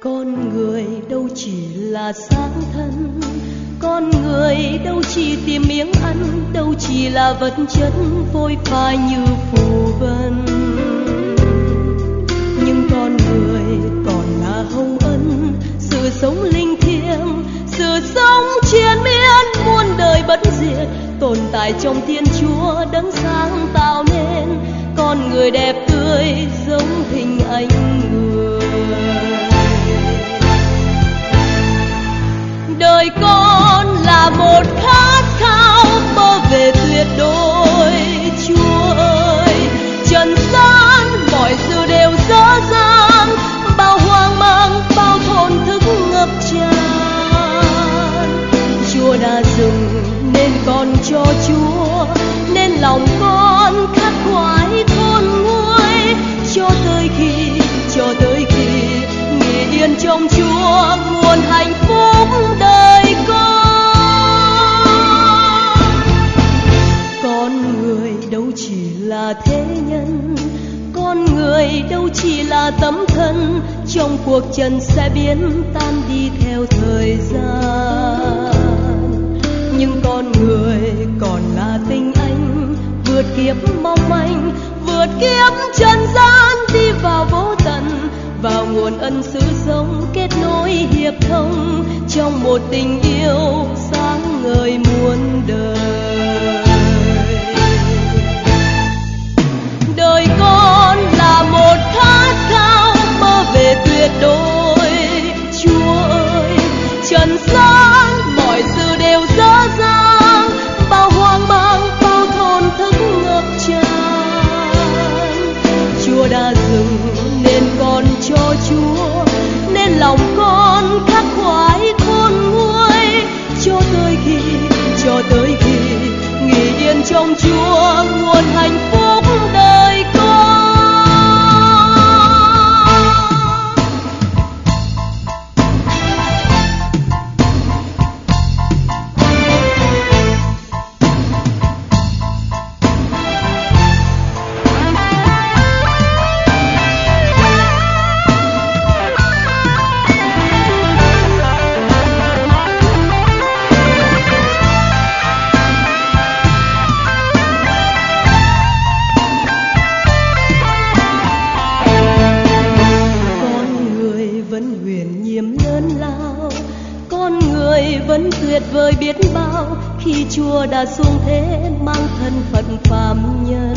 con người đâu chỉ là xác thân, con người đâu chỉ tìm miếng ăn, đâu chỉ là vật chất phôi phai như phù vân. Nhưng con người còn là hồng ân, sự sống linh thiêng, sự sống triền miên, muôn đời bất diệt, tồn tại trong thiên chúa đấng sáng tạo nên. Con người đẹp tươi giống hình ảnh người đời con người đâu chỉ là tấm thân, trong cuộc trần sẽ biến tan đi theo thời gian. Nhưng con người còn là tình anh, vượt kiếp mong manh, vượt kiếp trần gian, đi vào vô tận, vào nguồn ân sứ sống kết nối hiệp thông, trong một tình yêu sáng ngời muôn đời. Ta dừng nên con cho chúa, nên lòng con khắc khoái khôn nguôi. Cho tới khi, cho tới khi, nghỉ yên trong chúa nguồn hạnh phúc. Vời biết bao khi chúa đã xuống thế mang thân phận phàm nhân.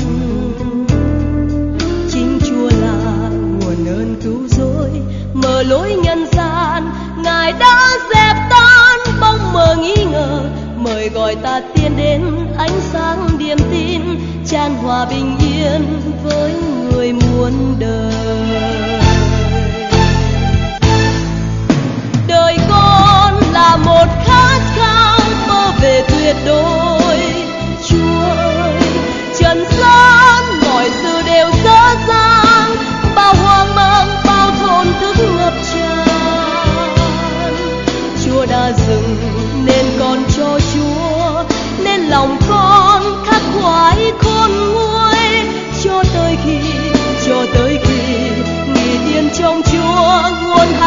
Chính chúa là nguồn ơn cứu rỗi, mở lối nhân gian. Ngài đã dẹp tan bóng mờ nghi ngờ, mời gọi ta tiến đến ánh sáng niềm tin, tràn hòa bình yên với người muôn đời.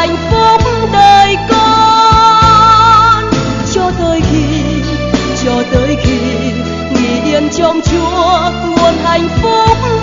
Hạnh phúc đời con. Cho tới khi, cho tới khi, nghỉ yên trong chúa nguồn hạnh phúc